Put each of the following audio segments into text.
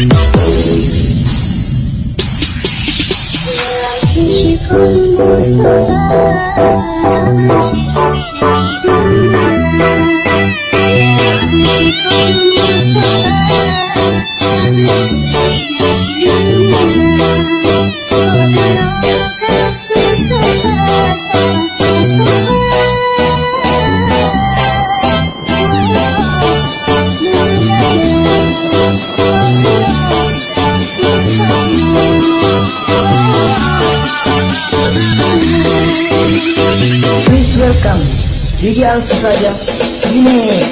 也许可以无所作为。welcome. Didi Alfa Raja Sini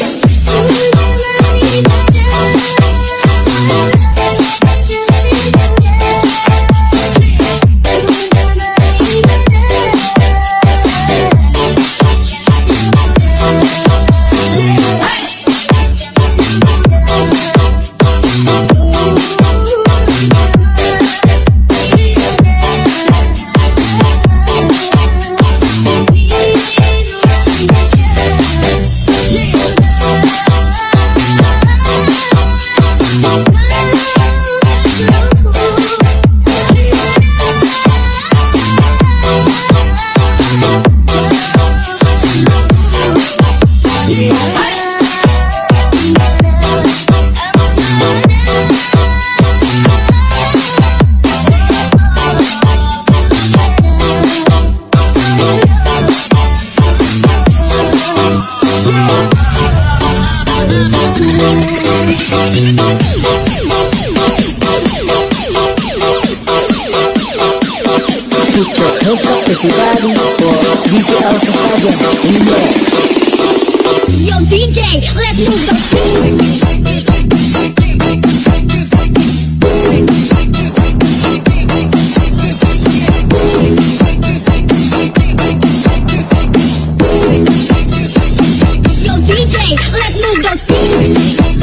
Put your up everybody for Didi Alfa Saja Remix Let's move the. Yo, DJ, let's move those feet.